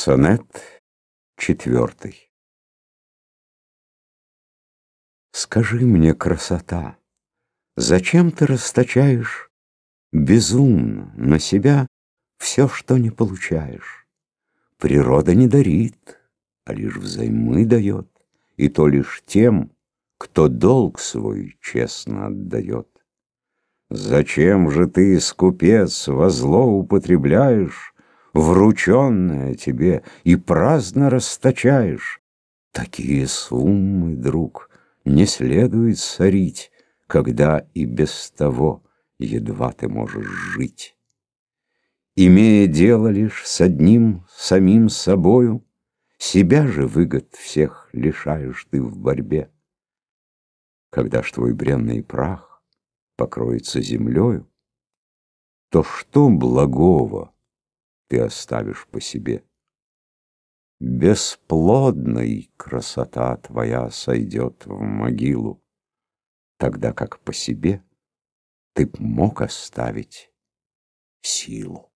Сонет четвертый Скажи мне, красота, Зачем ты расточаешь Безумно на себя Все, что не получаешь? Природа не дарит, А лишь взаймы дает, И то лишь тем, Кто долг свой честно отдает. Зачем же ты, скупец, во зло употребляешь врученное тебе, и праздно расточаешь. Такие суммы, друг, не следует сорить, когда и без того едва ты можешь жить. Имея дело лишь с одним самим собою, себя же выгод всех лишаешь ты в борьбе. Когда ж твой бренный прах покроется землею, то что благого ты оставишь по себе. Бесплодной красота твоя сойдет в могилу, Тогда как по себе ты б мог оставить силу.